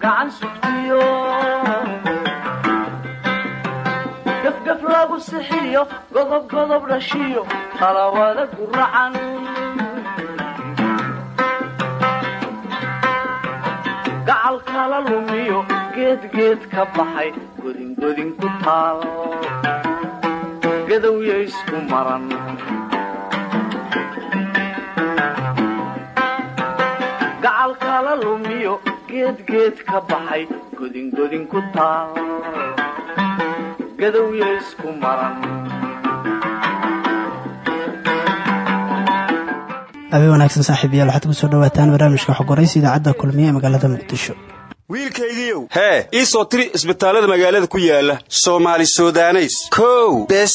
gacan sixiyo godob godob dhashiyo talawada guracan. Lumiyo geedgeed ka baxay godingodin gacal kala lumiyo geedgeed ka baxay godingodin ku taal gadowya isku maran habeen wanaagsan saaxiibayaal waxaad ku soo dhawaataan barnaamijka xogoraysa idaacadda kulmiye ee magaalada muqdisho hee ii soo tiri isbitaallada magaalada ku yaalla soomaali sudaneys. Kow. Bes.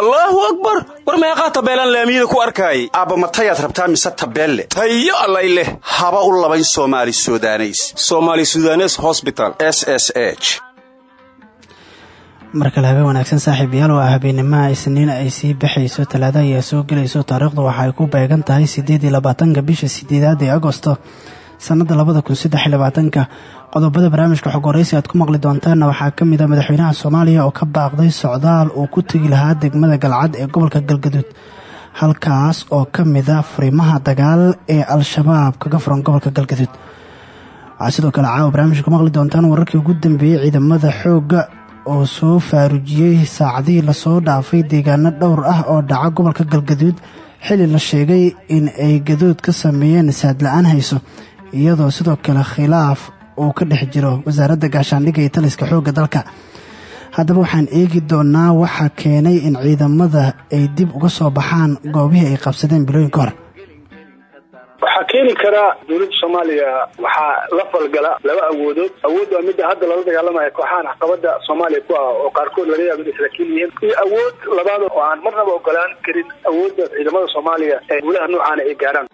Allaahu akbar. War meeqaa tabeelaan laamiyada ku arkaayay aabba matayaad rabtaa mise tabeelle? Tayo allay leh. Haba u labayn soomaali sudaneys. Somaali sudanes hosbital s s h. Mar kale habeen wanaagsan saaxiibayaal waa habeenimaha isniin ay sii baxayso talaada ayaa soo gelayso taariikhdu waxa ay ku beegan tahay siddeed iyo labaatanka bisha sideedaad ee agosto sannadda labada kun saddex iyo labaatanka qodobada barnaamijka xogoraysi aad ku maqli doontaanna waxaa ka mid a madaxweynaha soomaaliya oo ka baaqday socdaal uu ku tegi lahaa degmada galcad ee gobolka galgaduud halkaas oo ka mid a furimaha dagaal ee al-shabaab kaga furan gobolka galgaduud. Waxaa sidoo kale caawa barnaamijka ku maqli doontaan wararkii ugu dambeeyey ciidamada xoogga oo soo faarujiyey saacadihii la soo dhaafay deegaano dhowr ah oo dhaca gobolka galgaduud xilli la sheegay in ay gadood ka sameeyeen saadla-aan hayso iyadoo sidoo kale khilaaf uu ka dhex jiro wasaaradda gaashaandhigga iyo taliska xoogga dalka. Haddaba waxaan eegi doonaa waxaa keenay in ciidamada ay dib uga soo baxaan goobihii ay qabsadeen bilooyin ka hor. Waxaa keeni karaa dowladda soomaaliya waxaa la falgala laba awoodood. Awood waa midda hadda lala dagaalamaya kooxahan caqabada soomaaliya ku ah oo qaarkood laga yaabo inay saraakiil yihiin. Iyo awood labaad oo aan marnaba ogolaan karin awoodda ciidamada soomaaliya ee guulaha noocaana ay gaaraan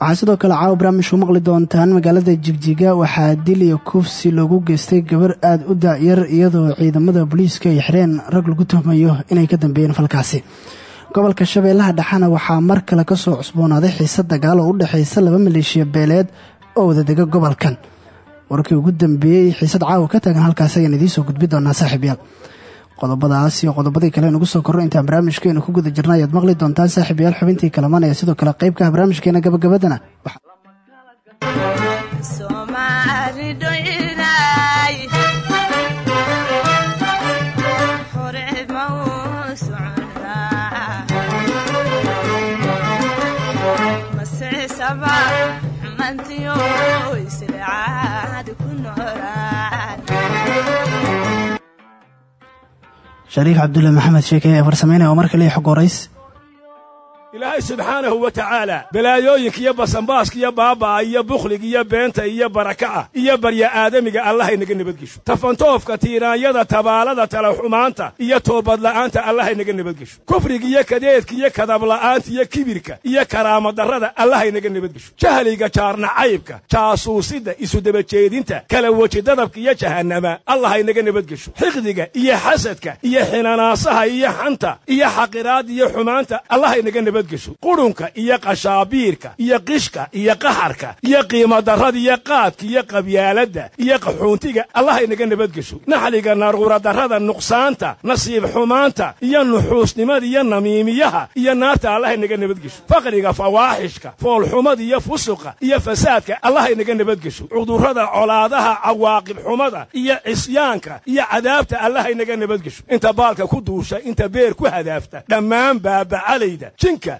waxaa sidoo kale caawa barnaamijku maqli doontaan magaalada jigjiga. Waxaa dil iyo kufsi loogu geystay gabar aada u dacyar iyadoo ciidamada booliiska ay xireen rag lagu tuhmayo inay ka dambeeyeen falkaasi. Gobolka shabeellaha dhexena waxaa mar kale ka soo cusboonaaday xiise dagaal oo u dhexaysa laba maleeshiya beeleed oo wadadega gobolkan. Warkii ugu dambeeyey xiisad caawa ka taagan halkaasi ayaan idiin soo gudbi doonaa saaxiibyaal qodobadaas iyo qodobadii kale nugu soo korro intaan barnaamijkeenu ku guda jirna ayaad maqli doontaan saaxiibayaal xubintii kalaman ee sidoo kale qayb ka ah barnaamijkeena gabagabadana shariif cabdulle maxamed sheeke ee farsameynaya oo mar kale xog horays ilaahay subxaanahu wa tacaala balaayooyinka iyo basanbaaska iyo baaba'a iyo bukhliga iyo beenta iyo barakaca iyo barya aadamiga allahaynaga nabadgesho. Tafantoofka tiiraanyada tabaalada talaxumaanta iyo toobadla'aanta allahaynaga nabadgesho. Kufriga iyo kadeedka iyo kadabla'aanta iyo kibirka iyo karaamadarrada allahaynaga nabadgesho. Jahliga jaarnacaybka jaasuusidda isudabajeedinta kala wejidadabka iyo jahannama allahaynaga nabadgesho. Xiqdiga iyo xasadka iyo xinanaasaha iyo xanta iyo xaqiraadda iyo xumaanta allahaynaga nabadgesho qurunka iyo qashaabiirka iyo qishka iyo qaxarka iyo qiimadarrada iyo qaadka iyo qabyaaladda iyo qaxuuntiga allahaynaga nabadgesho. Naxliga naruuradarrada nuqsaanta nasiib xumaanta iyo nuxuusnimada iyo namiimiyaha iyo naarta allahaynaga nabadgesho. Faqriga fawaaxishka foolxumada iyo fusuqa iyo fasaadka allahaynaga nabadgesho. Cudurrada colaadaha cawaaqib xumada iyo cisyaanka iyo cadaabta allahaynaga nabadgesho. Inta baalka ku duusha inta beer ku hadaafta dhammaan baabacalayda jinka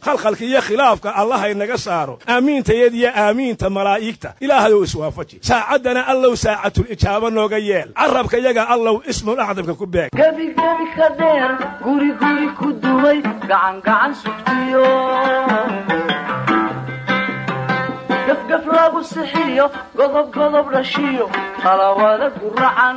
khalkhalka iyo khilaafka allahaynaga saaro. Aamiintayad iyo aamiinta malaa'igta. Ilaahayow iswaafaji. Saacaddana allow saacatul ijaaba nooga yeel. Carabka yaga allow ismul acdamka ku beeg. Gebigebi ka dheer guri guri ku dumay gacan gacan sugtiyo. Gafgaf lagu sixiyo godob godob dhashiyo talawada guracan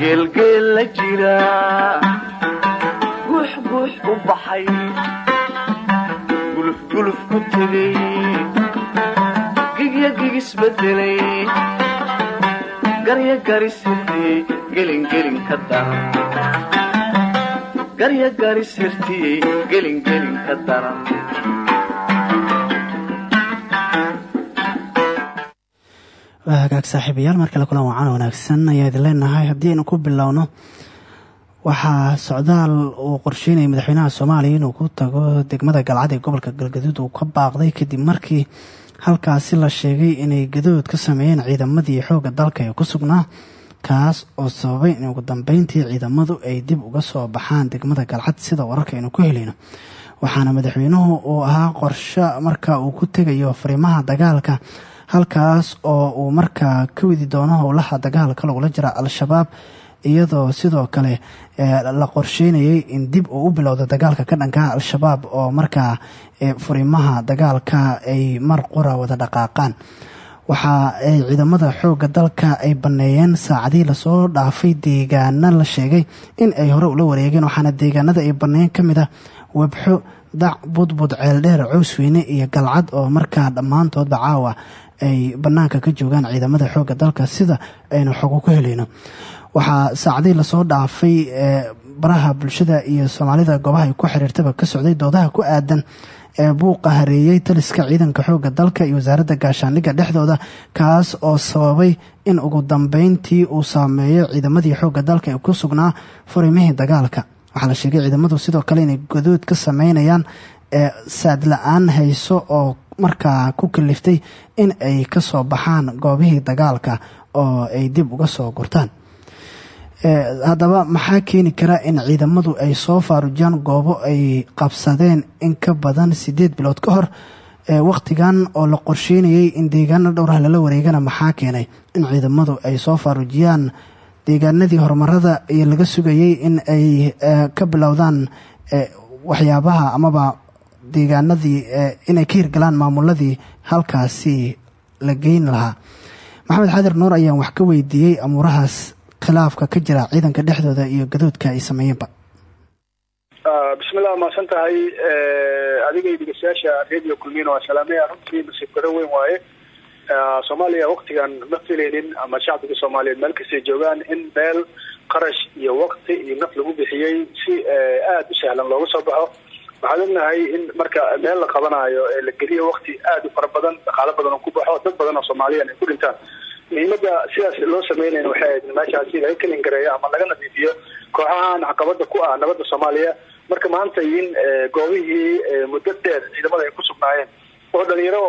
geelgeel la jira. Guux guux u baxay. Gulufguluf ku tegay gigya gigisbedelay garya garisirtiyey gelingelin ka daran waa hagaag saaxiibayaal mar kale kulan wacan wanaagsan ayaa idin leenahay haddii aynu ku bilowno waxaa socdaal uu qorsheynayay madaxweynaha soomaaliya inuu ku tago degmada galcad ee gobolka galgaduud uu ka baaqday kadib markii halkaasi la sheegay inay gadood ka sameeyeen ciidamadii xoogga dalka ee ku sugnaa kaas oo sababay in ugu dambeyntii ciidamadu ay dib uga soo baxaan degmada galcad sida wararka aynu ku helayno waxaana madaxweynuhu uu ahaa qorshe marka uu ku tegayo fariimaha dagaalka halkaas oo uu markaa ka wadi doono howlaha dagaalka lagula jira al-shabaab iyadoo sidoo kale la qorsheynayay in dib uu u bilowdo dagaalka ka dhankaha al-shabaab oo markaa furimaha dagaalka ay mar qura wada dhaqaaqaan. Waxa ay ciidamada xoogga dalka ay banneeyeen saacadii la soo dhaafay deegaana la sheegay in ay hore ula wareegeen waxaana deegaanada ay banneeyeen ka mid ah webxo dac budbud ceeldheer coosweyne iyo galcad oo markaa dhammaantoodba caawa ay bannaanka ka joogaan ciidamada xoogga dalka sida aynu xogo ku helayno waxaa saacadii la soo dhaafay baraha bulshada iyo soomaalida goobaha ku xiriirtaba ka socday doodaha ku aadan ee buuqa hareeyey taliska ciidanka xoogga dalka iyo wasaaradda gaashaandhigga dhexdooda kaas oo sababay in ugu dambeyntii uu saameeyo ciidamadii xoogga dalka ee ku sugnaa furimihii dagaalka. Waxaa la sheegay ciidamadu sidoo kale inay godood ka sameynayaan ee saad la'aan hayso oo markaa ku kaliftay in ay ka soo baxaan goobihii dagaalka oo ay dib uga soo gurtaan. Haddaba maxaa keeni kara in ciidamadu ay soo faarujiyaan goobo ay qabsadeen in ka badan siddeed bilood ka hor? Wakhtigan oo la qorsheynayay in deegaano dhowrah lala wareegana maxaa keenay in ciidamadu ay soo faarujiyaan deegaanadii horumarada iyo laga sugayay in ay ka bilowdaan waxyaabaha amaba deegaanadii inay ka hirgalaan maamuladii halkaasi la geyn lahaa. Maxamed xadir nuur ayaan wax ka weydiiyey amuurahaas khilaafka ka jira ciidanka dhexdooda iyo gadoodka ay sameeyeenba. Bismillah mahadsan tahay adiga iyo dhegeystayaasha radio kulmiina waa salaamaya runtii nasiib garo weyn waaye. Soomaaliya waktigan ma filaynin ama shacbiga soomaaliyeed meel kastay joogaan in meel qarash iyo wakti iyo naf lagu bixiyey si aada u sahlan looga soo baxo waxaad ognahay in marka meel la qabanaayo ee la geliyo wakti aada u fara badan dhaqaalo badan oo ku baxo dad badan oo soomaaliyan ay ku dhintaan. Muhiimada sidaas loo sameynayna waxay ahayd meeshaasi laga kelin gareeyo ama laga nadiifiyo kooxahan caqabada ku ah nabadda soomaaliya. Marka maanta in goobihii muddo dheer ciidamada ay ku sugnaayeen oo dhalinyaro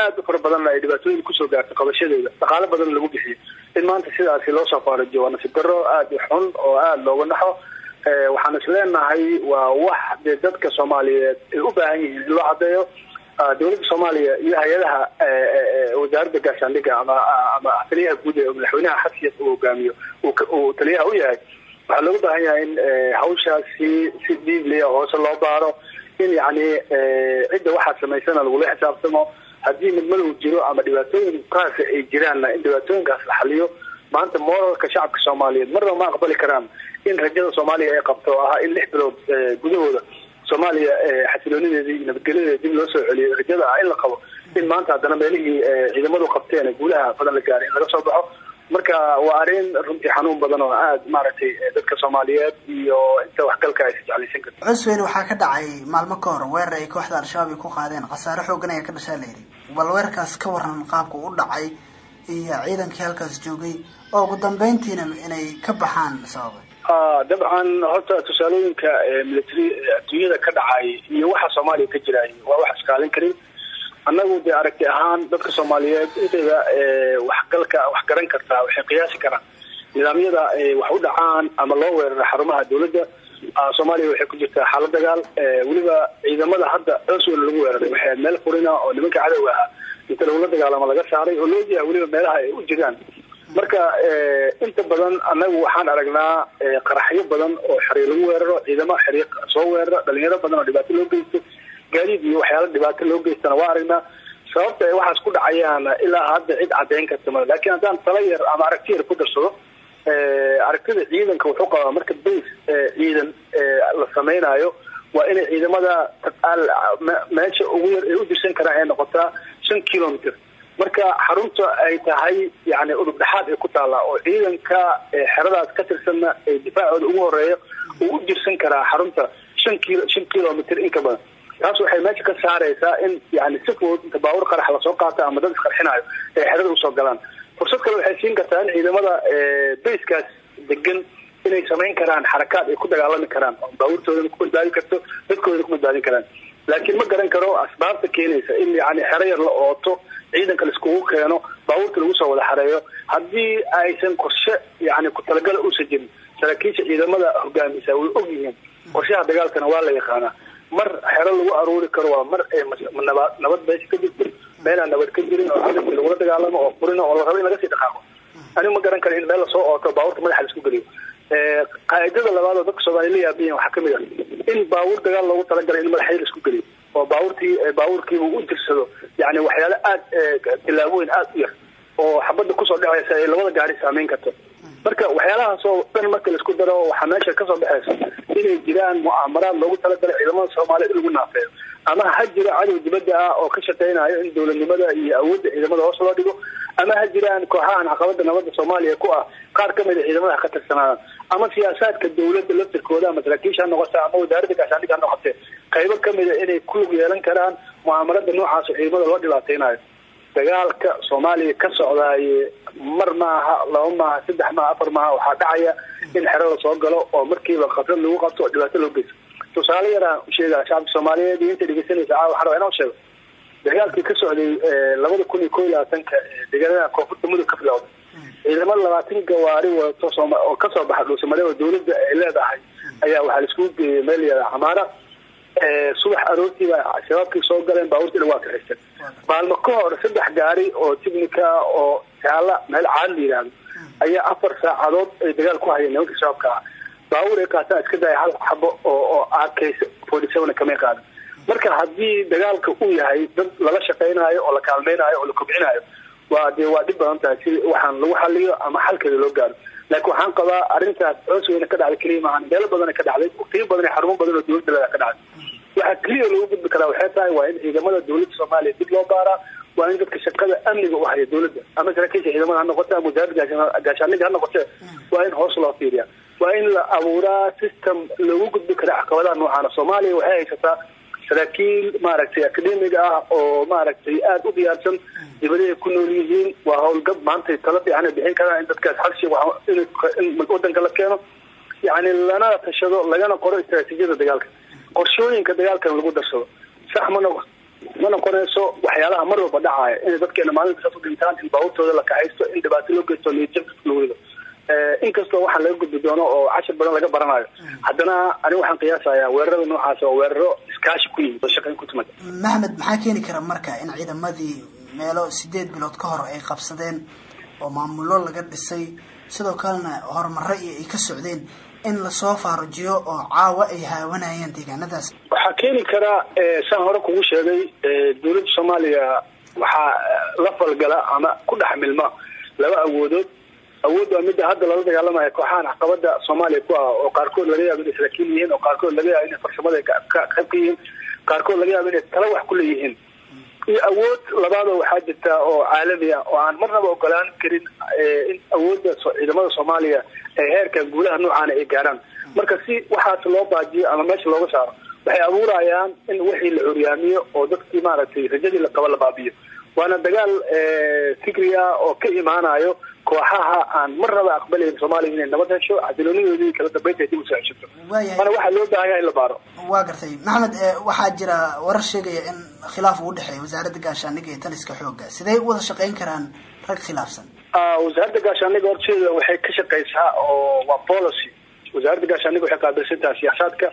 aada u fara badanna ay dhibaatooyin ku soo gaartay qabashadeeda dhaqaalo badan lagu bixiyo. In maanta sidaasi loo soo faarajiyo waa nasiib daro aada xun oo aada looga naxo waxaan is leenahay waa wax dee dadka soomaaliyeed ay u baahan yihiin in loo cadeeyo dowladda soomaaliya iyo hay'adaha wasaaradda gaashaandhigga ama ama taliyaha guud ee madaxweynaha xafiya uu hogaamiyo uu taliyaha u yahay waxaa looga baahan yahay in hawshaasi si diibliya hoose loo baaro in yacni cidda waxaa samaysana lagula xisaabtamo. Haddii midmadow jiro ama dhibaatooyin qaasa ay jiraanna in dhibaatooyinkaas la xaliyo maanta moralka shacabka soomaaliyeed. Marnaba ma aqbali karaan in rajada soomaaliya ay qabto oo ahaa in lix bilood gudahooda soomaaliya xasiloonideedii iyo nabadgelyadeeda dib loo soo celiyo rajada ah in la qabo in maanta haddana meelihii ciidamadu qabteen guulaha badan la gaaray in laga soo baxo. Marka waa arrin runtii xanuun badan oo aada maaragtay dadka soomaaliyeed iyo inta waxgalka ay isjeclaysan karto. Cusweyne waxaa ka dhacay maalmo ka hor weerar ay kooxda al-shabaab ay ku qaadeen khasaare xoogan ayaa ka dhashaa la yidhi. Bal weerarkaas ka waran qaabka u dhacay iyo ciidankii halkaas joogay oo ugu dambeyntiina inay ka baxaan sababay. Dabcan horta tusaalooyinka military adduunyada ka dhacay iyo waxa soomaaliya ka jiraay waa wax iskaalin karin. Annagu dee aragti ahaan dadka soomaaliyeed intayda waxgalka wax garan kartaa waxay qiyaasi karaan. Nidaamyada wax u dhacaan ama loo weerara xarumaha dawladda soomaaliya waxay ku jirtaa xaalad dagaal. Weliba ciidamada hadda coswel lagu weeraray waxay meel furina oo nimanka cadowga ahaa inta lagula dagaalamo laga saaray oo loo jeeha weliba meelaha ay u jiraan. Marka inta badan annagu waxaan aragnaa qaraxyo badan oo xeryo lagu weeraro ciidamo xeryo soo weeraro dhalinyaro badan oo dhibaato loo geysto gaadiid iyo waxyaala dhibaato loo geystana waa aragnaa. Sababta ay waxaas ku dhacayaan ilaa hadda cid caddayn karta ma laakiin haddaan tala yar ama aragti yar ku darsado aragtida ciidanka wuxuu qabaa marka base ciidan la samaynayo waa inay ciidamada meesha ugu yar ay u dirsan karaan ay noqotaa shan kilometer marka xarunta ay tahay yani udub dhexaad ay ku taallaa oo ciidanka xeradaas ka tirsanna ee difaacooda ugu horreeya uu u dirsan karaa xarunta shan kilo shan kilometer in ka badan. Taas waxay meesha ka saaraysaa in yani si fudud inta baawur qarax la soo qaato ama dad isqarxinayo ay xerada u soo galaan. Fursad kale waxay siin kartaa in ciidamada baskaas degan inay samayn karaan xarakaad ay ku dagaalami karaan oo baabuurtoodana ku badbaadin karto dadkoodana ku badbaadin karaan laakiin ma garan karo asbaabta keenaysa in yani xero yar la ooto ciidanka laiskugu keeno baabuurta lagu soo wada xareeyo. Haddii aysan qorshe yani ku talagala uusan jirin saraakiisha ciidamada hogaamisa way og yihiin. Qorshaha dagaalkana waa la yaqaanaa. Mar xero lagu aruuri karo waa mar nabad nabad meesha ka jirto meelaan nabad ka jirin oo ciidankii lagula dagaalamo oo furina oo la rabo in laga sii dhaqaaqo. Anigu ma garan karo in meel la soo ooto baabuurta madaxa la isku geliyo qaacidada labaad oo dadka soomaaliya la yaabiyan waxaa ka mid ah. In baabuur dagaal loogu talagalay in madaxyada la isku geliyo oo baabuurtii baabuurkiiba u dirsado yani waxyaalo aada tilaabooyin aada u yar oo xabadda ku soo dhexaysa ay labada gaari saameyn karto. Marka waxyaalahaas oo dhan marka la isku daro waxaa meesha ka soo baxaysa inay jiraan mu'aamaraad loogu talagalay ciidamada soomaaliya in lagu naafeeyo ama ha jiro cadow dibadda ah oo ka shaqeynayo in dowladnimada iyo awoodda ciidamada hoos loo dhigo ama ha jiraan kooxahan caqabada nabadda soomaaliya ku ah qaar ka mid a ciidamada ka tirsanaada ama siyaasaadka dawladda laftirkooda ama saraakiisha ha noqote ama wasaaradda gaashaandhigga ha noqote qaybo ka mid a inay ku lug yeelan karaan mucaamarada noocaas oo ciidamada loo dhibaateynayo dagaalka soomaaliya ka socdaaye mar maaha laba maaha saddex maaha afar maaha waxaa dhacaya in xero la soo galo oo markiiba khatrad lagu qabto oo dhibaato loo geysto tusaale yaraan usheega shacabka soomaaliyeed iyo inta dhegeysanaysa. Caawa waxaa rabaa inoo sheego. Dagaalkii ka socday labada kun iyo ko iyo koonfurta mudug ka bilowday. Ciidamada labaatan gawaari sooma oo ka soo baxa dhuusamare oo dawladda ay leedahay ayaa waxaa laiskugu geeyay meel yada camaara subax aroortiiba shabaabkii soo galeen baabuurtiina waa kaxisteen maalmo ka hor saddex gaari oo tignika oo taala meel caad la ayaa afar saacadood ay dagaal ku hayeen nimanka shabaabka ah baabuur qaataan iska daya hal xabo oo kamay qaadan marka haddii dagaalka uu yahay dad lala shaqeynayo oo la kaalmeynayo oo la kobcinayo waa dee waa dhib badan tahay si waxaan lagu xaliyo ama xalkeeda loo gaaro. Laakiin waxaan qabaa arrintaas coos weyne ka dhacday keliya maahan meelo badan ka dhacday waqtiyo badan iyo xarumo badan oo dawladda leeda ka dhacday. Waxaa keliya loogu gudbi karaa waxay tahay waa in ciidamada dawladda soomaaliya dib loo baaraa waa in dadka shaqada amniga u haya dawladda ama saraakiisha ciidamada ha noqote ama wasaaradda waa in hoos loo fiiriya waa in la abuuraa system loogu gudbi kara caqabadaha noocaana. Soomaaliya waxay haysataa saraakiil maaragtay academiga ah oo maaragtay aada u diyaarsan. Dibadahay ku nool yihiin waa howlgab maanta tala fiican ay bixin karaan in dadkaas xalshi in wadanka la keeno. Yani lana tashado lagana qoro istraatiijiyada dagaalka. Qorshooyinka dagaalkana lagu darsado. Sax ma noq ma noqonayso waxyaalaha mar walba dhacaya. Inay dadkeena maalinta saas u dhintaan in baabuurtooda la kaxaysto in dhibaato loo geysto niyadjab lagu rido inkastoo waxaa laga gudbi doono oo cashir badan laga baranayo haddana ani waxaan qiyaasayaa weerarada noocaas oo weeraro iskaashi ku yimid oo shaqayn ku timid. Maxmed maxaa keeni kara marka in ciidamadii meelo sideed bilood ka hor ay qabsadeen oo maamulo laga dhisay sidoo kalena horumaro iyo ay ka socdeen in la soo faarujiyo oo caawa ay haawanayeen deegaanadaas? Waxaa keeni kara saan hore kugu sheegay dawladda soomaaliya waxaa la falgala ama ku dhex milma laba awoodood awood waa midda hadda lala dagaalamaya kooxahan caqabada soomaaliya ku ah oo qaarkood laga yaabo inay saraakiil yihiin oo qaarkood laga yaabo inay farsamada qayb ka yihiin. Qaarkood laga yaabo inay tala wax ku leeyihiin. Iyo awood labaadoo waxaa jirta oo caalami ah oo aan marnaba ogolaan karin in awoodda ciidamada soomaaliya ee heerka guulaha noocaana ay gaaraan. Marka si waxaas loo baajiyo ama meesha looga saaro waxay abuurayaan in wixii la curyaamiyo oo dadkii maaragtay rajadii la qaba la baabiyo waana dagaal fikri ah oo ka imaanayo kooxaha aan marnaba aqbalayn soomaaliya inay nabad hesho xasiloonidoodii kala dambeynta dib u soo ceshato mana waxaa loo baahan in la baaro. waa gartay. Maxamed waxaa jira warar sheegaya in khilaaf uu udhexeeya wasaaradda gaashaandhigga iyo taliska xooga sidee u wada shaqayn karaan rag khilaafsan? Wasaaradda gaashaandhigga horteeda waxay ka shaqaysaa oo waa policy wasaaradda gaashaandhigga waxay qaabilsantaha siyaasaadka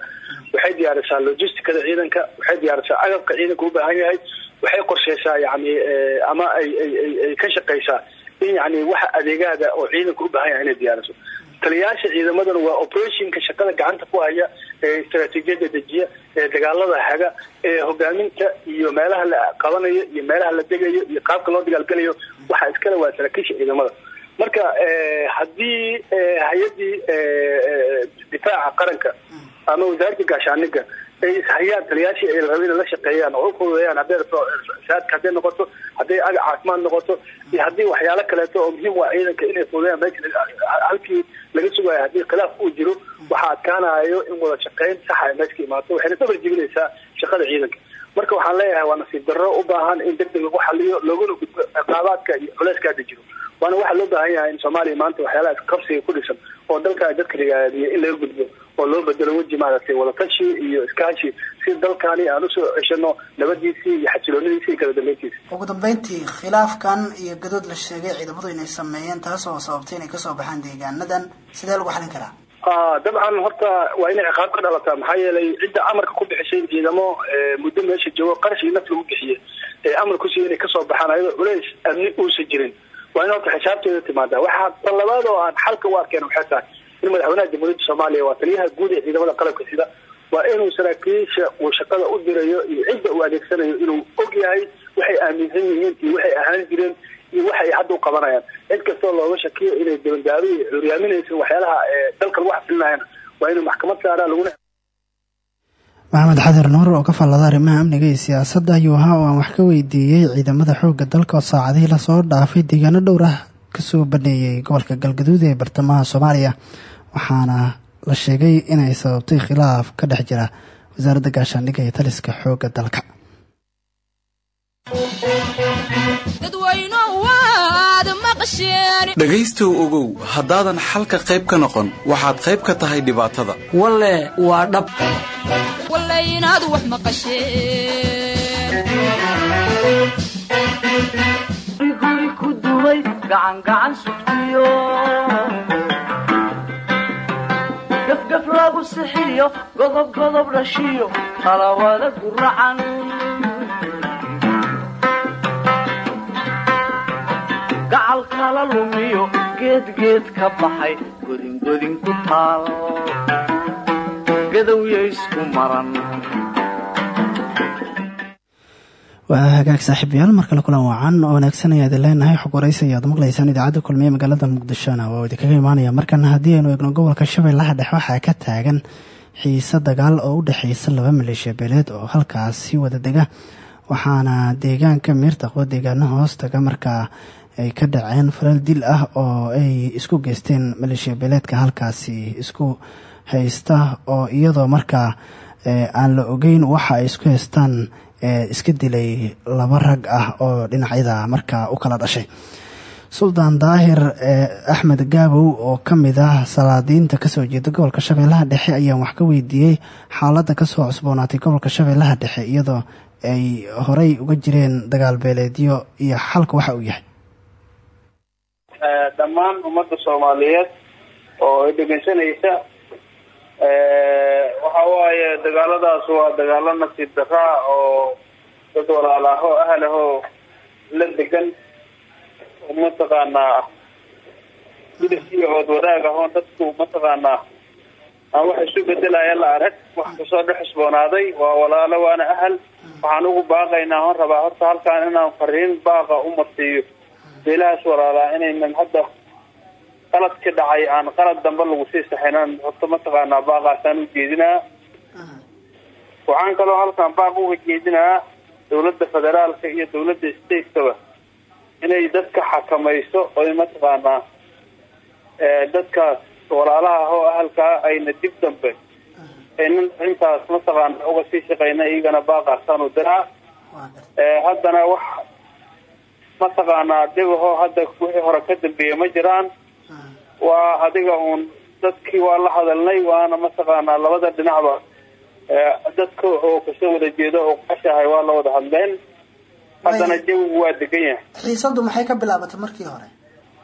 waxay diyaarisaa logisticada ciidanka waxay diyaarisaa agabka ciidanka u baahan yahay waxay qorsheysaa yani ama ay ay ay ka shaqaysaa in yani waxa adeegaada oo ciidanka u baahan yahay inay diyaariso. Taliyayaasha ciidamadana waa operationka shaqada gacanta ku haya ee istaraatiijiyada dejiya ee dagaalada haga ee hogaaminta iyo meelaha la qabanayo iyo meelaha la degayo iyo qaabka loo dagaalgalayo waxaa iskale waa saraakiisha ciidamada marka haddii hay'adii difaaca qaranka ama wasaaradda gaashaaniga ay ishayaan taliyaashii ay in la shaqeeyaan oo u fududeeyaan hadday saadka hadday noqoto hadday aga caafimaad noqoto iyo haddii waxyaalo kaleeto oo muhiim u ah ciidanka inay fududeeyaan meesha halkii laga sugayo haddii khilaaf uu jiro waxaa adkaanayo in wada shaqeyn saxa ay meesha ka imaato. Waxayna dabar jibinaysaa shaqada ciidanka marka waxaan leeyahay waa nasiib darro u baahan in deg deg lagu xaliyo looguna gudbo ciqaabaadka iyo culeyskaada jiro. Waana waxaa loo baahan yahay in soomaaliya maanta waxyaalaha qabsiga ku dhisan oo dalka dadka rigaadiya in laga gudbo oo loo bedelo weji maaragtay wadatashi iyo iskaashi si dalkaani aan u soo ceshano nabadiisii iyo xasiloonadiisii iyo kala dambeyntiisa. Ugu dambeyntii khilaafkan iyo gadood la sheegay ciidamadu inay sameeyeen taas oo sababtay inay ka soo baxaan deegaanadan sidee lagu xalin karaa dabcan horta waa inay ciqaab ka dhalataa. Maxaa yeelay cidda amarka ku bixisay ciidamo muddo meesha joogo qarash iyo naf lagu bixiyey ee amar kusiiya inay ka soo baxaan ayadoo culeys amni uusan jirin. Waa in horta xisaabteeda timaada waxaa tan labaad oo aan xalka u arkeen waxay tahay in madaxweynaha jamhuuriyadda soomaaliya waa taliyaha guud ee ciidamada qalabka sida waa inuu saraakiisha uu shaqada u dirayo iyo cidda uu adeegsanayo inuu og yahay waxay aaminsan yihiin iyo waxay ahaan jireen iyo waxa ay hadda u qabanayaan. Cid kastoo looga shakiyo inay dabandaabi curyaaminaysa waxyaalaha dalka lagu xasilinayaan waa inuu maxkamad saaraa laguna maxamed xadir nuur oo ka fallada arrimaha amniga iyo siyaasadda ayuu ahaa oo aan wax ka weydiiyey ciidamada xoogga dalka oo saacadihii la soo dhaafay deegaano dhowr ah ka soo baneeyey gobolka galgaduud ee bartamaha soomaaliya. Waxaana la sheegay inay sababtay khilaaf ka dhex jira wasaaradda gaashaandhigga iyo taliska xoogga dalka dhegaystow ogow haddaadan xalka qayb ka noqon waxaad qayb ka tahay dhibaatada. Walle waa dhab. Inaad wax maqasheen kala lumiyo geedgeed ka baxay godingodin ku taal. Gadowya isku maran. Waa hagaag saaxiibayaal mar kale kulan wacan oo wanaagsan ayaad leenahay xog waraysi ayaad maqlaysaan idaacadda kulmiye magaalada muqdishona waa idinkaga imaanaya markana haddii aynu eegno gobolka shabeellaha dhex waxaa ka taagan xiise dagaal oo u dhexeysa laba maleeshiya beeleed oo halkaasi wada dega. Waxaana deegaanka miirtaqo deegaano hoos taga markaa ay ka dhaceen falal dil ah oo ay isku geysteen maleeshiya beeleedka halkaasi isku haysta oo iyadoo markaa aan la ogeyn waxa ay isku haystaan iska dilay laba rag ah oo dhinacyada markaa u kala dhashay. Suldaan daahir axmed gaabow oo ka mid ah salaadiinta ka soo jeeda gobolka shabeellaha dhexe ayaan wax ka weydiiyey xaaladda ka soo cusboonaatay gobolka shabeellaha dhexe iyadoo ay horey uga jireen dagaal beeleedyo iyo xalka waxa uu yahay dhammaan ummadda soomaaliyeed oo ay dhegeysanaysa waxa waaye dagaaladaas waa dagaalo nasiib daraa oo dad walaalaho ahlahoo la degan oo mataqaanaa midab iyo ood wadaag ahoo dadku mataqaanaa aan wax isu bedelaya la arag wax ka soo dhex cusboonaaday waa walaalo waana ahal. Waxaan ugu baaqaynaa hon rabaa horta halkaan inaan fariin baaqa u marsiiyo beelahaas walaalaa inaynan hadda qalad ka dhacay aan qalad dambe lagu sii saxaynan horta mataqaanaa baaqaasaan u jeedinaa. Waxaan kaloo halkaan baaq uga jeedinaa dawladda federaalka iyo dawladda stateskaba inay dadka xakamayso oy mataqaanaa dadkaas walaalaha oo ahalkaa ayna dib dambe. Aynan intaas mataqaana uga sii shaqayna iyagana baaqaasaan u diraa. Haddana wax mataqaanaa dhibaho hadda wixii hore ka dambeeya ma jiraan. Waa adiga uun dadkii waa la hadalnay waana mataqaanaa labada dhinacba dadka oo ka soo wada jeeda oo qashahay waa la wada hadleen. Haddana jawigu waa degan yahay. Xiisadu maxay ka bilaabatay markii hore?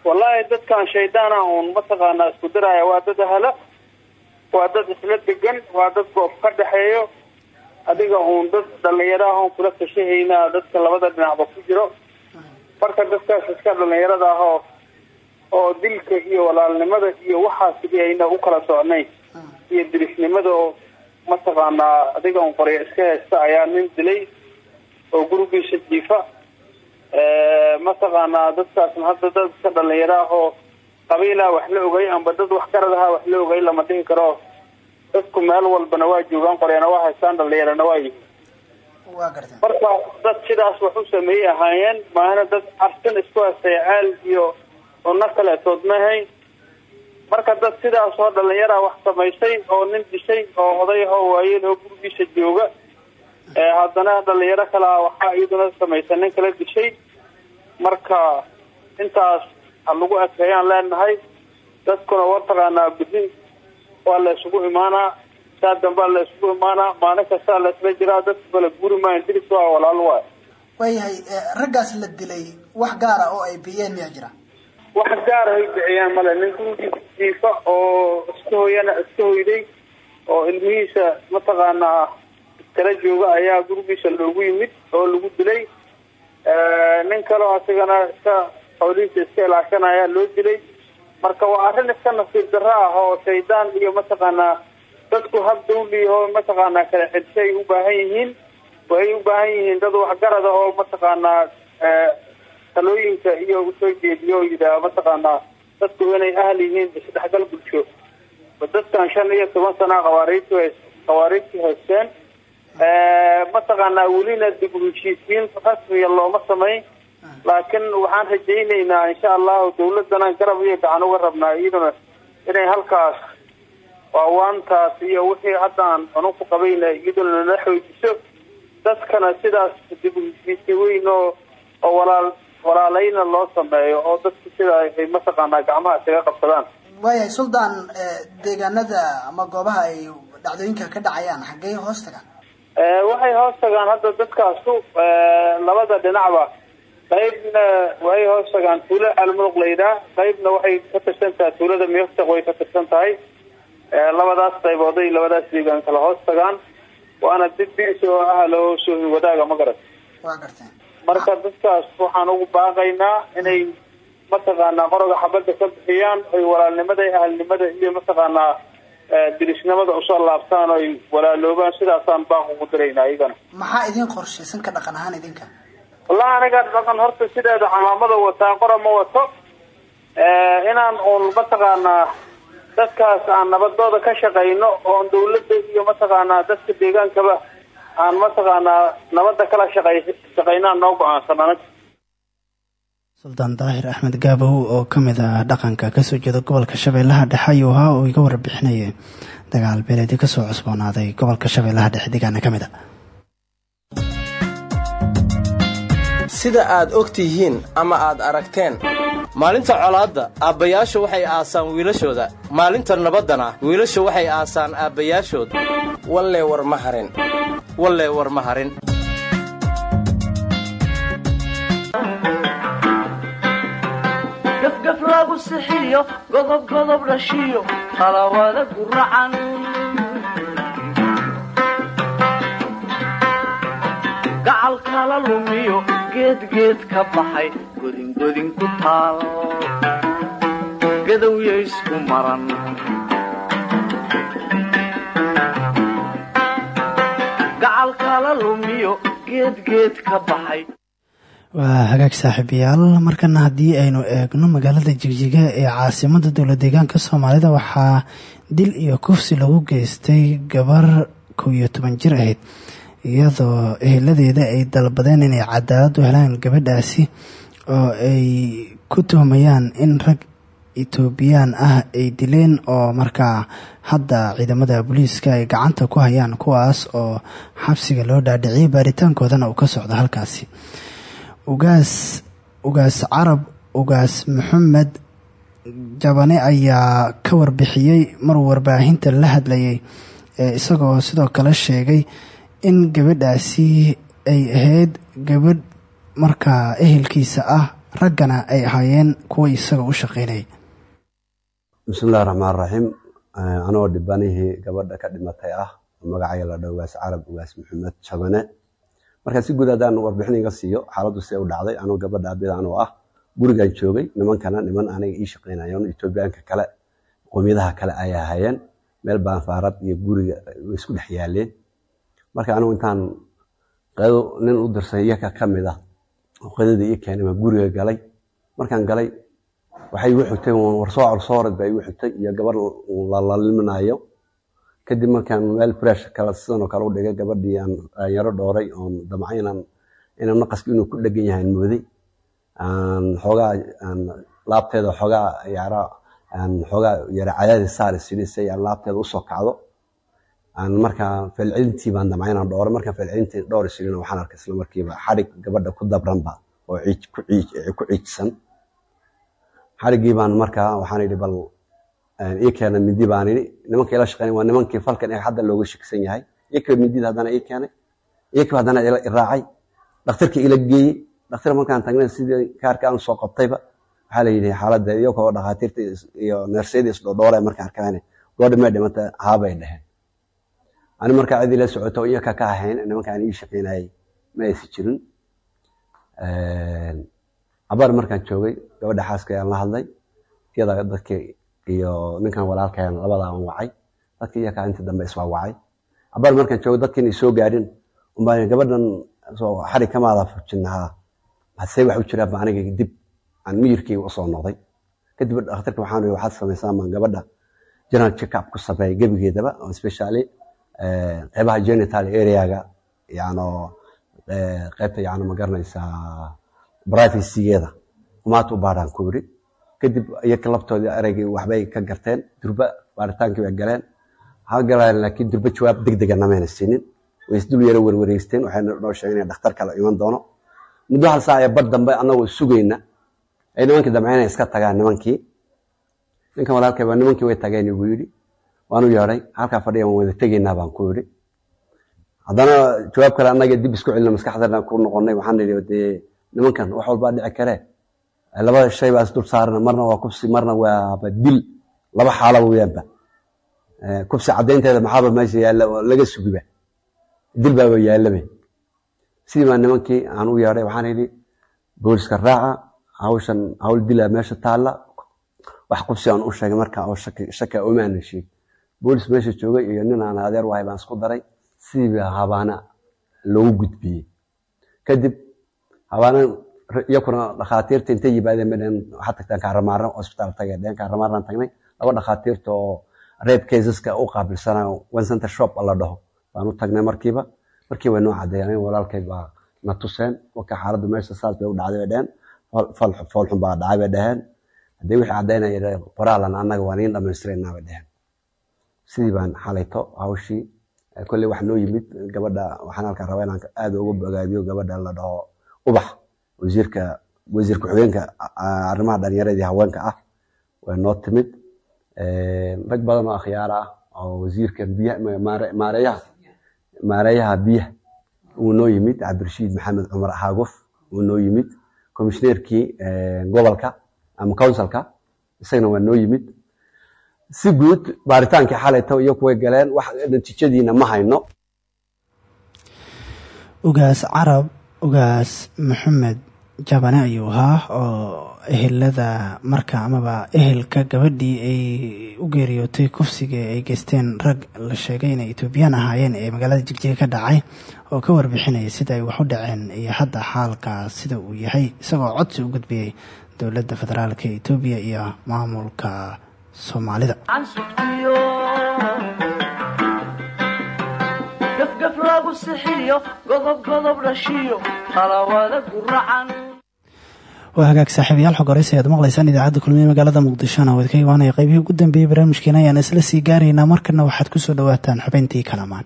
Wallaahi dadkan shaydaana uun mataqaanaa isku diraya waa dad ahla waa dad isla degan waa dad goob ka dhexeeyo adiga uun dad dhalinyaraahon kula tashahaynaa dadka labada dhinacba ku jiro marka dadkaas iska dhalinyarada ah oo oo dilka iyo walaalnimada iyo waxaas ayna u kala socnayn iyo dirisnimada oo mataqaanaa adiga un qorya iska haysta ayaa nin dilay oo gurigiisa jiifa. Mataqaanaa dadkaasna hadda dad iska dhalinyaro ah oo qabiilaa wax la ogay amba dad wax garadaha wax la ogay lama dhihi karo. Dadku meel walbana waa joogaan qoryana waa haystaan dhalinyarana waa gartay marka dad sidaas wax u sameeyey ahaayeen maahana dad arsin isku haystay caal iyo cunno kaleetood mahayn marka dad sidaas oo dhalinyara wax samaysay oo nin dishay oo oday ahoo waayeen oo gurigiisa jooga haddana dhalinyaro kalea waxaa iyaduna samaysa nin kala dishay. Marka intaas ha lagu adkeeyaan leenahay dadkuna wataqaanaa bidi waa la isugu imaanaa saa dambaa la isugu imaanaa maalin kastaa la isla jiraa dadku kala guri maayan diris waa walaal waay waayahay raggaas la dilay wax gaara oo ay biyeen miyaa jira wax gaar hay bixiyaan male nin gurigiisa jiifa oo iska hoyana iska hoyday oo ilmihiisa mataqaanaa iskala jooga ayaa gurigiisa loogu yimid oo lagu dilay nin kaleo asigana iska xoolihiisa iska ilaashanaya loo dilay marka waa arrin iska nasiib darro ah oo shaydaan iyo mataqaanaa dadku hab dawliyaho mataqaanaa kala xidsa ay u baahan yihiin? Way u baahan yihiin dad waxgarada oo mataqaanaa talooyinka iyo u soo jeediyo oo yidhaah mataqaanaa dadku inay ahal yihiin isdhexgal bulsho. Dadkan shan iyo toban sana qawaariidtu hay qawaariidtii haysteen? Mataqaanaa welina dib u heshiisiin rasmiya looma samayn? Laakiin waxaan rajaynaynaa insha allahu dawladana garab iyo gacan uga rabnaa iyaduna inay halkaas waawaantaas iyo wixii haddaan cunug ku qabayna iyaduna nala xoojiso. Dadkana sidaas dib u heshiisi weyn oo oo walaal walaalayna loo sameeyo oo dadku sidaa ay mataqaanaa gacmaha isaga qabsadaan. Waayahay suldaan deegaanada ama goobaha ay dhacdooyinka ka dhacayaan xaggee hoos tagaan waxay hoos tagaan hadda dadkaasu labada dhinacba qaybna waxay hoos tagaan tuulo almuluq layidhaah qaybna waxay ka tirsan tahay tuulada miftaq way ka tirsan tahay labadaas qaybood ay labadaas deegaan kala hoos tagaan waana dib biis oo ahlo soohin wadaaga ma garat marka dadkaas waxaan ugu baaqaynaa inay mataqaanaa qoroga xabadda ka bixiyaan ay walaalnimada iyo ahalnimada iyo mataqaanaa dirisnimada u soo laabtaan oy walaaloobaan sidaasaan baaq ugu diraynaa iyagana maxaa idin qorshaysan ka dhaqan ahaan idinka? Wallahi aniga dhaqan horta sideeda camaamada wataa qora ma wato. Inaan uun mataqaanaa dadkaas aan nabadooda ka shaqayno oon dawladda iyo mataqaanaa dadka deegaankaba aan mataqaanaa nabadda kala shaqay shaqaynaan noo go'aansan anaga suldaan daahir axmed gaabow oo ka mid ah dhaqanka ka soo jeeda gobolka shabeellaha dhexe ayuu ahaa oo iga warbixinayay. Dagaal beeleedii ka soo cusboonaaday gobolka shabeellaha dhexe deegaana ka mid a sida aad og tihiin ama aad aragteen. Maalinta colaadda aabbayaashu waxay aasaan wiilashooda. Maalinta nabaddana wiilashu waxay aasaan aabbayaashood. Wallee war ma harin. Wallee war ma harin. Gafgaf lagu sixiyo godob godob dhashiyo talawada guracan gacal kala lumiyo geedgeed ka baxay godingodin ku taal. Gadowya isku maran. Gacal kala lumiyo geedgeed ka baxay. Waa hagaag saaxiibayaal. Markana haddii aynu eegno magaalada jigjiga ee caasimada dowla deegaanka soomaalida waxaa dil iyo kufsi lagu geystay gabar kow iyo toban jir ahayd iyadoo eheladeeda ay dalbadeen inay cadaalad u helaan gabadhaasi oo ay ku tuhmayaan in rag etoobiyaan ah ay dileen oo markaa hadda ciidamada booliiska ay gacanta ku hayaan kuwaas oo xabsiga loo dhaadhiciyay baaritaankoodana uu ka socdo halkaasi. Ugaas ugaas carab ugaas maxamed jabane ayaa ka warbixiyey maruu warbaahinta la hadlayay ee isagoo sidoo kale sheegay in gabadhaasi ay ahayd gabadh markaa ehelkiisa ah raggana ay ahaayeen kuwa isaga u shaqaynayay. Bismillahi raxmaan raxiim anoo dhibanihii gabadha ka dhimatay ah magacaya la dha ugaas carab ugaas maxamed jabane marka si guud haddaan warbixin iga siiyo xaaladdu see u dhacday anuu gabadha abida anoo ah gurigaan joogay nimankana niman aniga ii shaqaynayoon etoobiyaanka kale qowmiyadaha kale ay ahaayeen meel baan faarad iyo guriga way isku dhex yaaleen marka anigu intaan qedo nin u dirsay iyaka ka mid ah oo qedada ii keenay baan guriga galay. Markaan galay waxay igu xigtay warsoo corsoorad baa igu xigtay iyo gabar lalaliminayo kadib markaan meel fresh kale sidan oo kale u dhigay gabadhii aan yaro dhooray oon damcay inaan inaan naqaska inuu ku dhegan yahay aan mooday. Aan xoogaa aan laabteeda xoogaa yara aan xoogaa yara cadaadis saari sidii si aan laabteeda u soo kacdo aan markaa falcelintii baan damcay inaan dhooro markaan falcelintii dhowri sidina waxaan arkay isla markiiba xadhig gabadha ku dabranba oo ku ciij ku ciijsan. Xadhiggii baan markaa waxaan idhi bal ii keena midi baan idhi nimanka ila shaqeynay waa nimankii falkan ee hadda looga shaksan yahay. Iyakaba midida haddana ii keenay? Iyakaba haddana ila raacay? Dhakhtarkii ila geeyey? Dhakhtar markaan tagnay sidii kaarka aan soo qabtayba waxaa la yidhi xaaladda iyagoo dhakhaatiirta iyo neersyadii isdhodhoore markaan arkaan gabadha may haabay dheheen ani markaa cid ila socoto iyaka ka ahayn nimankaan ii shaqeynayay ma aysi jirin. Cabaar markaan joogay gabadha xaaska ayaan la hadlay. Iyada dadkii iyo ninkan walaalkayan labadaa wacay. Dadkii iyakaa inta dambe iswaa wacay. Cabaar markaan joogay dadkiina isoo gaadhin umbaa gabadhan xarig kamaada fujinahaa hadse wax u jiraa ba aniga dib aan miyirkii u soo noqday. Kadib dhakhtarka waxaan waxaad samaysaan baan gabadha general checkup ku sameeyay gebigeedaba especially qeybaha genital areaga qeybta yacno ma garanaysaa privacygeeda kumaat u baadhaan ku yidhi kadib iyaka labtoodii ereygii waxbay ka garteen durba baaritaankii bay galeen. Galeen laakiin durba jawaab deg dega namayna siinin. Way isdul yaro werwareysteen waxay noo sheegeen in dhakhtar kale iman doono. Muddo hal saa ee bad dambe annagoo sugayna. Ay nimankii dambe inay iska tagaan nimankii. Ninkan walaalkay baa nimankii way tageen igu yidhi waanu yeedhay halkaa fadhiya waan wada tegaynaa baan ku yidhi. Haddana jawaab kale annaga dib isku celina maskaxdana ku noqonay waxaan nidhi dee nimankan wax walbaa dhici karee labada shay isdul saarana marna waa kubsi marna waaba dil. Laba xaalo weyaanba kubsi caddaynteeda maxaaba meesha yaalla laga sugiba. Dil baaba yaallaba sidii baa nimankii aan u yeedhay waxaan idhi booliska raaca hawshan hawl dilaa meesha taalla. Wax kubsi aan u sheegay marka oo shaka omaana sheeg boolis meesha joogay iyo nin aan adeer wahay baan isku daray sidii baa habaana loogu gudbiyey. Kadib habaana iyakuna dhakhaatiirta intay yimaadeen bay dheen waxaad tagtaan kaaramaarna hospital tagay dheen kaaramaarnaan tagnay laba dhakhaatiirta oo rape caseska u qaabilsanayo one shop la dhaho. Baan tagnay markiiba markii way noo caddeeyeen walaalkay baa na tuseen waka xaaladdu meesha saas bay u dhacday bay dheheen foolxun baa dhacay bay dheheen haddii wixii caddaynaya qoraalan annaga waan iin dhammaystiraynaa bay dheheen sidii baan xalayto hawshii kolley wax noo yimid gabadha waxaan halkaa rabaa inaan aad uga bogaadiyo gabadha la dhaho ubax. Wasiirka wasiir ku-xigeenka arrimaha dhalinyaradii haweenka ah way noo timid. Rag badan oo akhyaara ah oo wasiirka biyaha maareeyaha biyaha uu noo yimid. Cabdirashiid maxamed cumar haaguf uu noo yimid. Komishineerkii gobolka ama counsilka isagana waa noo yimid si guud baaritaankii xalayto iyo kuway galeen wax natiijadiina ma hayno. Ugaas carab ugaas maxamed jabane ayuu ahaa oo ehelada marka amaba ehelka gabadhii ay u geeriyootay kufsiga ay geysteen rag la sheegay inay etoobiyaan ahaayeen ee magaalada jigjiga ka dhacay oo ka warbixinaya sida ay wax u dhaceen iyo hadda xaalka sida uu yahay isagoo codsi u gudbiyey dowladda federaalka etoobiya iyo maamulka soomaalida. Waa hagaag saaxiibayaal xog horeysa ayaad maqlaysaan idaacadda kulmiye magaalada muqdishona. Oo idinka imaanaya qaybihii ugu dambeeyey barnaamijkeena ayaan isla sii gaaraynaa markana waxaad ku soo dhawaataan xubayntii kalamaan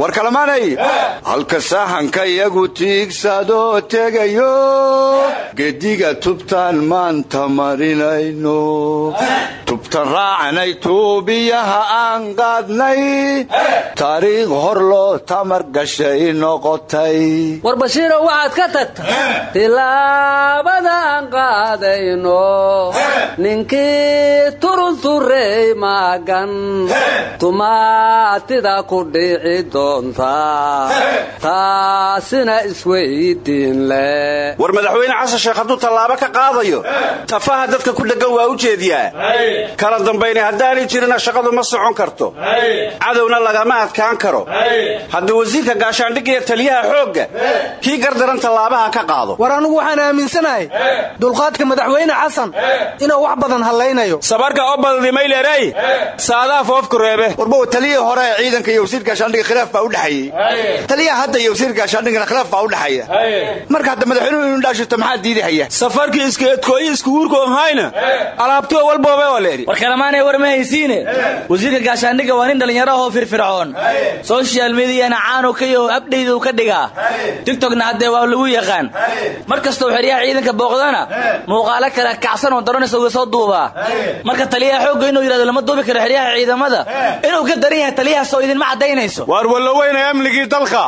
war kalamaanay halka sahanka iyagu tiigsadoo tegayo. Gediga tubtaan maanta marinayno. Tubtan raacanay tuubiyaha aan qaadnay. Taariikh hor loo tamar gashay noqotay. War bashiirow waxaad ka tagta? Tilaabadaan qaadayno. Ninkii turunturey maagan. Tumaatida ku dhici taasina isweydiin leh war madaxweyne xasan sheekh hadduu tallaabo ka qaadayo tafaha dadka ku dheggan waa u jeediyaa. Kala dambayna haddaanay jirina shaqadu ma socon karto. Cadowna lagama adkaan karo. Haddii wasiirka gaashaandhigga iyo taliyaha xoogga kii gardaran tallaabaha ka qaado. War anugu waxaan aaminsanahay dulqaadka madaxweyne xasan inuu wax badan hallaynayo. Sabarka oo badnimayleray saadaa foofku reebe. Warbow taliyihii hore ciidanka iyo wasiir gaashaandhigga khilaaf baa u dhexeeyey. Taliyaha hadda iyo wasiir gaashaandhiggana khilaaf baa u dhexeeya. Marka hadda madaxweynuhu inu dhaashito maxaa diidahaya safarkii iskeedkooyi iskuguurkoon hayna. Alaabtiyo walboobe oo leedhi war kalamaanay war ma haysiine. Wasiirka gaashaandhigga waa nin dhallinyaro ahoo firfircoon soshal midiyana caanu ka yaho abdhaydu ka dhigaa tigtogna haddee waa lagu yaqaan. Mar kastoo xeryaha ciidanka booqdana. Muuqaalo kale kacsan oo daranaysa uga soo duubaa marka taliyaha xoogga inuu yidhahdo lama duubi karo xeryaha ciidamada. Inuu ka daran yahay taliyahaasoo idinma caddaynayso walloweyna amnigii dalka.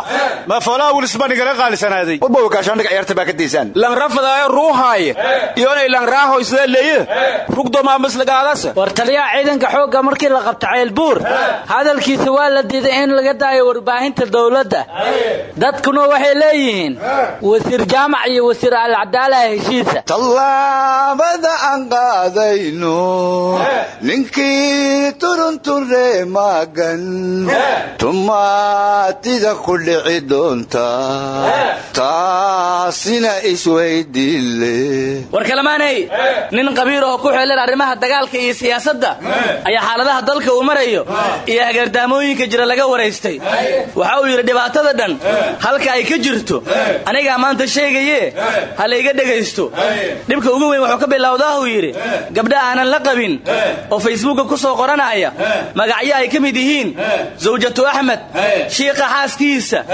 Ma falaa wilisbanigala qaalisanaaday? Warbow gaashaandhig ciyaarta baa ka daysaan langrafadaayo ruuhaaye iyonay langraaho isla leeye. Rugdomaamasagaadase war taliyaha ciidanka xoogga markii la qabta ceelbuur hadalkiisa waa la diiday in laga daayo warbaahinta dowladda. Dadkuna waxay leeyihiin wasiir jaamac iyo wasiir alcadaalaha heshiisa. Tallaabada aan qaadayno ninkii turunture maagan tumaatida ku dhici doonta taasina isweydiinle war kalamaanay? Nin qabiir oo ku xeelan arrimaha dagaalka iyo siyaasadda ayaa xaaladaha dalka uu marayo iyo hagardaamooyinka jira laga waraystay. Waxa uu yidhi dhibaatada dhan halka ay ka jirto anigaa maanta sheegaye ha layga dhegaysto dhibka ugu weyn wuxuu ka bilowdaahuu yidhi gabdha aanan la qabin oo facebooka ku soo qoranaya magacyo ay ka mid yihiin zawjatu axmed shiikha xaaskiisa.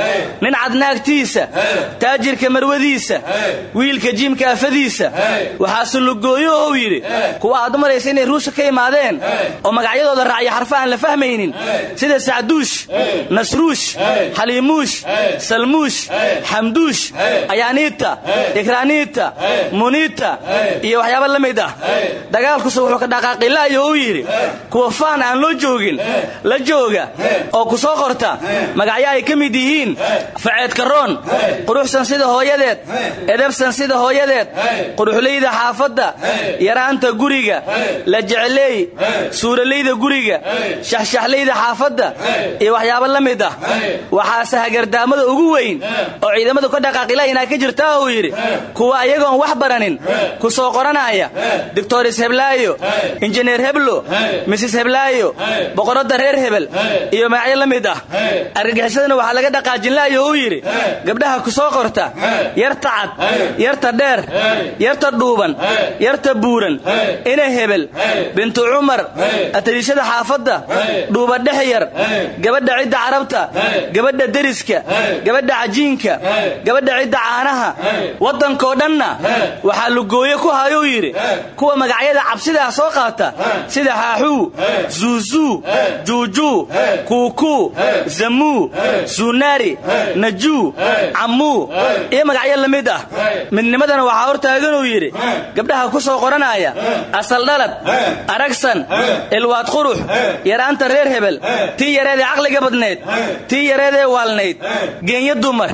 Nin cadnaagtiisa. Taajirka marwadiisa. Wiilka jiimka afadiisa. Waxaa sullugooyo ou yidhi kuwa aad u maraysa inay ruusha ka imaadeen oo magacyadooda raacya xarfa aan la fahmaynin sida sacduush nasruush xaliimuush salmuush xamduush ayaaniita ikraaniita muniita iyo waxyaaba la mid ah. Dagaalkuse wuxuu ka dhaqaaqilaayo uu yidhi kuwa faan aan loo joogin la jooga oo ku soo qorta magacyo ay ka mid yihiin. Faceed karoon quruxsan sida hooyadeed. Edabsan sida hooyadeed. Quruxlayda xaafadda. Yaraanta guriga. La jecleey suuralayda guriga. Shaxshaxlayda xaafadda. Iyo waxyaabo la mid ah. Waxaase hagardaamada ugu weyn. Oo ciidamadu ka dhaqaaqila inaa ka jirtaa uu yidhi. Kuwa ayagoon wax baranin. Ku soo qoranaya. Doctores heblaayo. Injineer heblo. Misis heblaayo. Boqoradda reer hebel. Iyo magacyo la mid ah argagixisadana waxaa laga dhaqaajinlaayo uu yidhi gabdhaha ku soo qorta yarta cad yarta dheer yarta dhuuban yarta buuran ina hebel bintu cumar atariishada xaafadda dhuuba dhex yar gabadha cidda carabta gabadha deriska gabadha cajiinka gabadha cidda caanaha waddankoo dhanna waxaa lugooye ku hayuu yidhi kuwa magacyada cabsidaa soo qaata sida xaaxuu zuuzuu juujuu kuukuu damuu suunaari najuu cammuu iyo magacyo la mid ah. Midnimadana waxaa hortaaganuu yidhi gabdhaha ku soo qoranaya asal dhalad aragsan ilwaad qurux yaraanta reer hebel tii yareedee caqliga badnayd tii yareedee waalnayd geenya dumar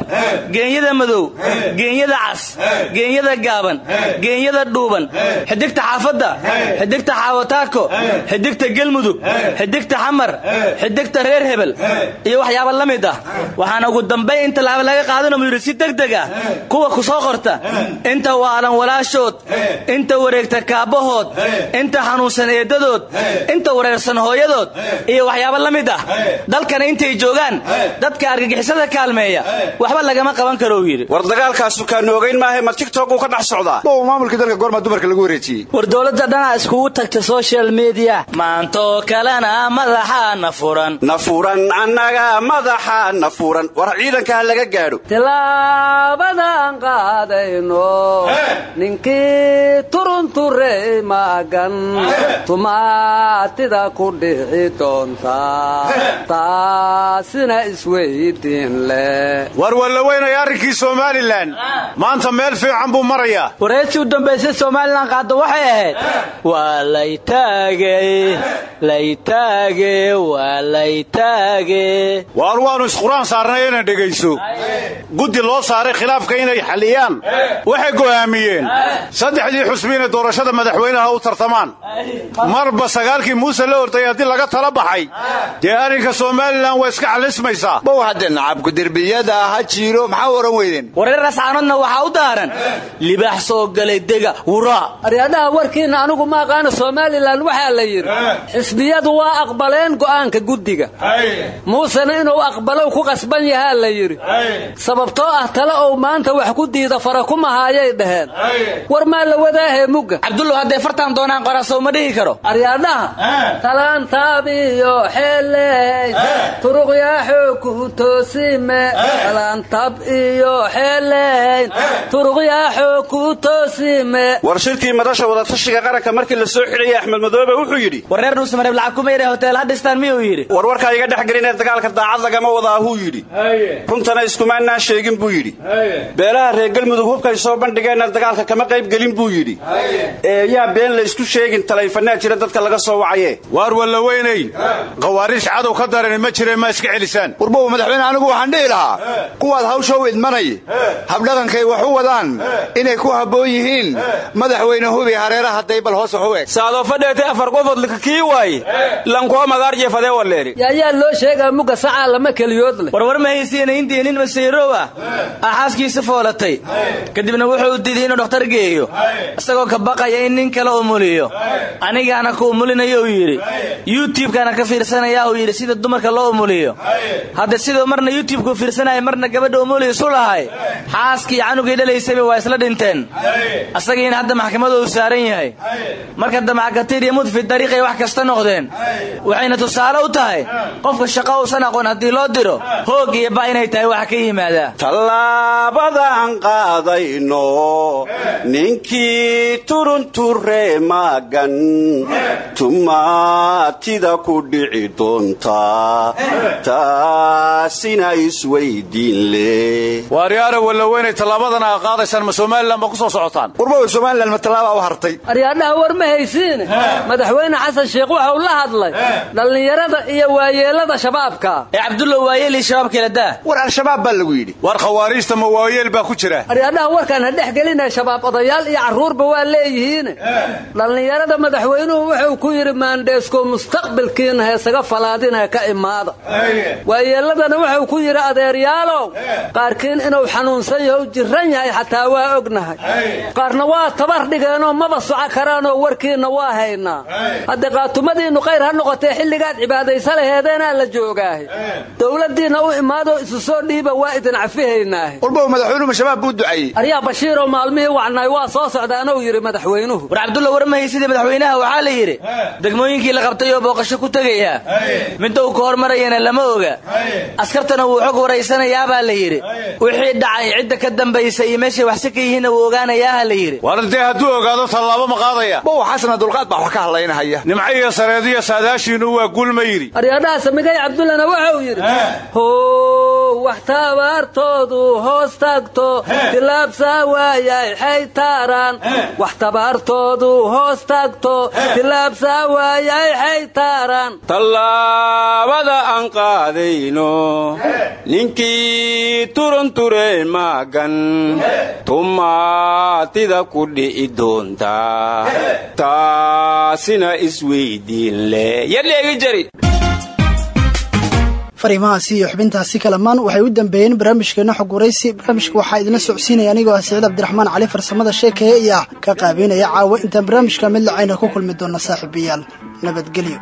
geenyada madow geenyada cas geenyada gaaban geenyada dhuuban xidigta xaafadda xidigta xaawataako xidigta gelmudug xidigta xamar xidigta reer hebel waxyaaba la mid ah. Waxaana ugu dambayn inta laaba laga qaadanamu yidhi si degdeg ah kuwa ku soo qorta. Inta waalan walaashood inta wareegta kaabbahood inta xanuunsan eeddadood inta wareersan hooyadood iyo waxyaaba la mid ah. Dalkana intay joogaan dadka argagixisada kaalmeeya waxba lagama qaban karo uu yidhi. War dagaalkaasu kaanu ogayn maahe ma tigtok uu ka dhex socdaa? Bow maamulkii dalka goormaa dumarka lagu wareejiyey. War dowladda dhanaa iskugu tagta social media. Maantoo kalena furan. Na furan annaga madaxa na furan. War ciidanka ha laga gaadho turunturey maagan. Tumaatida ku dhici doonta. Taasina isweydiin leh war wallaweynay arrinkii somalilan. Maanta meel fiican buu marayaa. Wareedkii u dambaysay somalilan qaadda waxay ahayd. Waa laytaage laytaage waa laytaage waar waannu isquraan saarnay inay dhegayso. Guddi loo saaray khilaafka inay xalliyaan. Waxay go'aamiyeen. Saddexdii xusbi inay doorashada madaxweynaha u tartamaan. Marba sagaalkii muuse la ordayay haddii laga tala baxay. Dee arrinka somalilan waa iska xallismaysaa bow hadde nacabku derbiyada ha jiiro maxaa waran weydeen? Wareer rascaanoodna waxaa u daaran. Libaax soo galay dega wuraa aryadhaha warkiinna anigu ma aqaano somalilan waxaa la yidhi xisbiyadu waa aqbaleen go'aanka guddiga. Muusena inuu aqbalow ku qasban yahaa la yidhi. Sababtoo ah tale ou maanta wax ku diida fara kumahaayay dhaheen. War maa la wadaahee mugga cabdullow hadday fartaan doonaan qorasow ma dhihi karo? Aryaadhaha talaantabiyo xeeley turuqyaaxoo ku toosime talaantab iyo xeeleyn turuqyaaxoo ku toosime. War shirkii madasha wadatashiga qaranka markii la soo xidhayay axmed madoobe wuxuu yidhi wareer nuusmareeb lacag kuma yidha hotel ha dhistaan miyuu yidhi? War warkaa iga dhex gelinee dagaalka daacad lagama wadaa huu yidhi. Runtana iskumaannaa sheegin buu yidhi. Beelaha reer galmudug hubkay soo bandhigeenna dagaalka kama qayb gelin buu yidhi yaa been la isku sheegin talayfanaa jira dadka laga soo wacaye. Waar wallaweynay khawaariij cadow ka darani ma jireen ma iska celisaan. Warbow madaxweyne anigu waxaan dhihi lahaa kuwaad hawshow idmanay. Habdhaqankay wax u wadaan. Inay ku habboon yihiin. Madaxweyne hubi hareeraha daybal hoos wax u eg saadoo fadheetay afar qofodlika kii waaye lankoo magaar jeefadee walleeri yaayaa loo sheegaa mugga sacaa lama keliyood leh. Warwar ma haysiina indiya nin masayrow ah aaxaaskiisa foolatay. Kadibna wuxuu diiday inuu dhakhtar geeyo isagoo ka baqaya in nin kale umuliyo anigaana ku umulinayo uu yidhi. Yutubkana ka fiirsanaya uu yidhi sida dumarka loo umuliyo hadda siduu marna yutubku fiirsanaya marna gabadha umuliyo isu lahay. Xaaskii canugii dhalaysayba waa isla dhinteen. Asagiina hadda maxkamadu uu saaran yahay. Marka damacakatiir iyo mudfi dariiqay wax kasta noqdeen. Waxayna tusaale u tahay qofka shaqo uusan aqoon haddii loo diro hoog iyo ba inay tahay wax ka yimaadaa. Tallaabadaan qaadayno. Ninkii turunture maagan tumaatida ku dhici doonta taasina isweydiin leh waaryaara wallaweynay tallaabadana aa qaadaysaan ma somalilan ba ku soo socotaan warbow somalilan ma tallaaba u hartay aryaadhaha war ma haysiine madaxweyne xasan sheekh waxau la hadlay dhallinyarada iyo waayeellada shabaabka ee cabdulla waayeel iyo shabaabkeela daa war al-shabaab baa lagu yidhi war khawaariijta ma waayeel baa ku jira aryaadhaha warkaan ha dhex gelinaya shabaab odayaal iyo carruurba waa leeyihiine dhallinyarada madaxweynuhu wuxuu ku yidhi maandheesko mustaqbilkiina heesaga falaadinee ka imaada. Waayeelladana wuxuu ku yidhi adeeryaalow qaarkiin inuu xanuunsan yaho jiran yahay xataa waa ognahay. Qaarna waa tabar dhigeenoo maba soco karaanoo warkiinna waa haynaa. Hadde qaatumadiinnu qayr ha noqotee xilligaad cibaadaysa laheedeenaa la joogaahe dowladdiinna u imaadoo isu soo dhiiba waa idin cafihaynaahe madaxweynuhu. War cabdulla war ma haysidii madaxweynaha? Waxaa la yidhi degmooyinkii la qabtay oo booqasho ku tegayaa midda uu ka hormarayana lama oga. Askartana wuu xog waraysanayaabaa la yidhi. Wixii dhacay cidda ka dambaysa iyo meeshay waxsi ka yihiinna wuu ogaanayaaha la yidhi. War dee hadduu ogaado tallaabo ma qaadaya. Bow xasana dulqaad baa wax ka hadlaynahaya. Nimco iyo sareediyo saadaashiinu waa guul ma yidhi. Aryaadhaha samigay cabdullana wuxuu yidhi how wax tabaartoodu hoos tagto tilaabsaa waayay xay taaraan. Wax tabaartoodu hoos tagto tilaabsaa waayay xay taaraan tallaabada aan qaadayno ninkii turuntureen maagan tumaatida ku dhi'i doontaa. Taasina isweydiin leh. Yadheegi jari fariimahaasi iyo xubintaasi kalamaan. Waxay u dambeeyeen barnaamijkeena xog waraysi barnaamijka waxaa idinla socodsiinaya anigoo ah siciid cabdiraxmaan cali farsamada sheekeeye iyo ah ka qaabeynaya caawa. Intaan barnaamijka mid lacayna ku kulmi doona saaxiibayaal nabadgelyo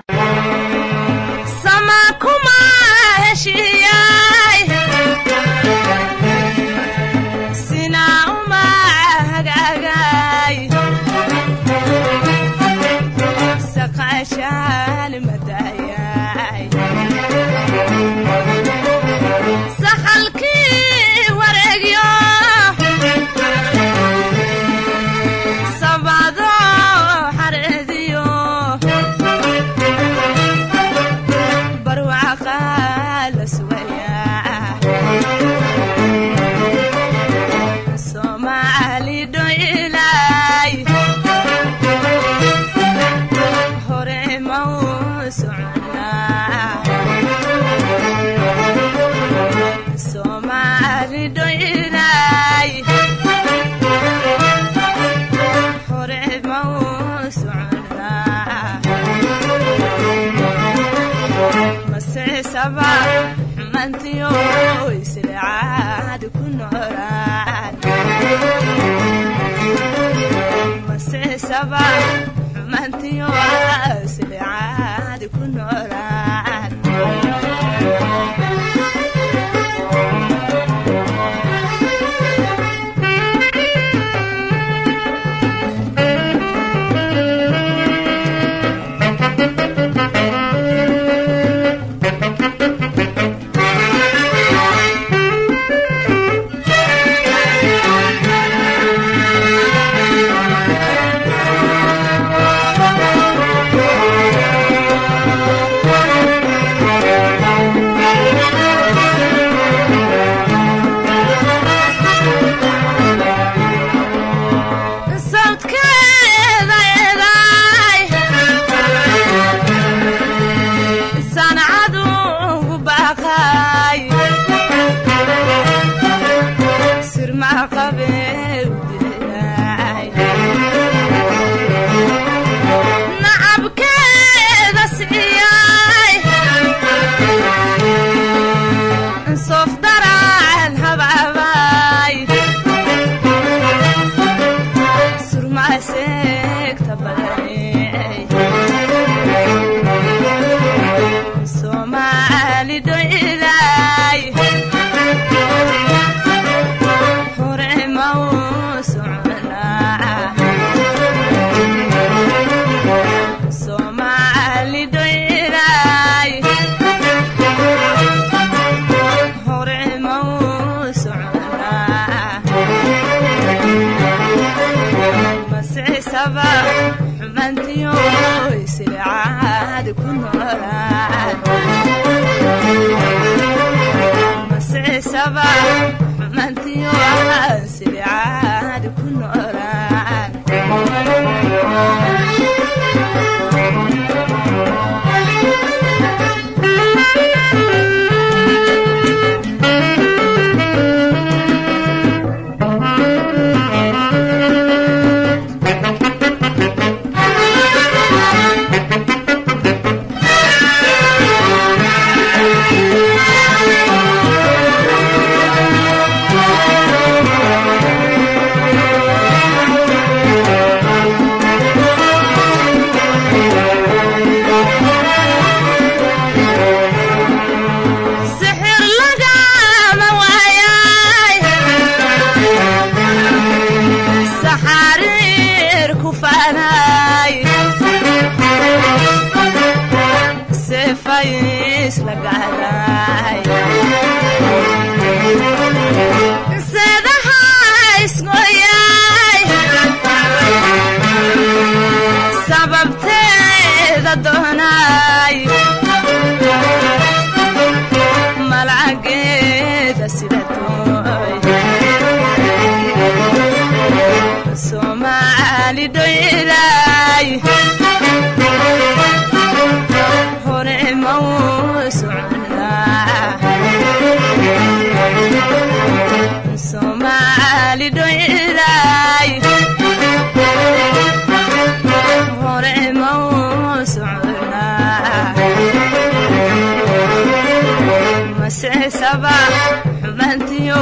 laba xumaantiyo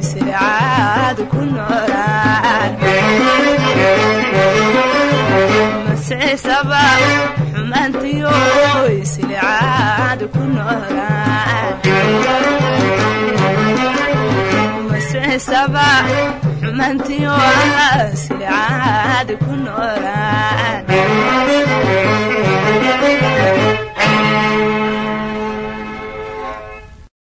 isircaad ku noolaan mascisaba xumaantiyo isircaad ku noolaan mascisaba xumaantiyo isircaad ku noolaan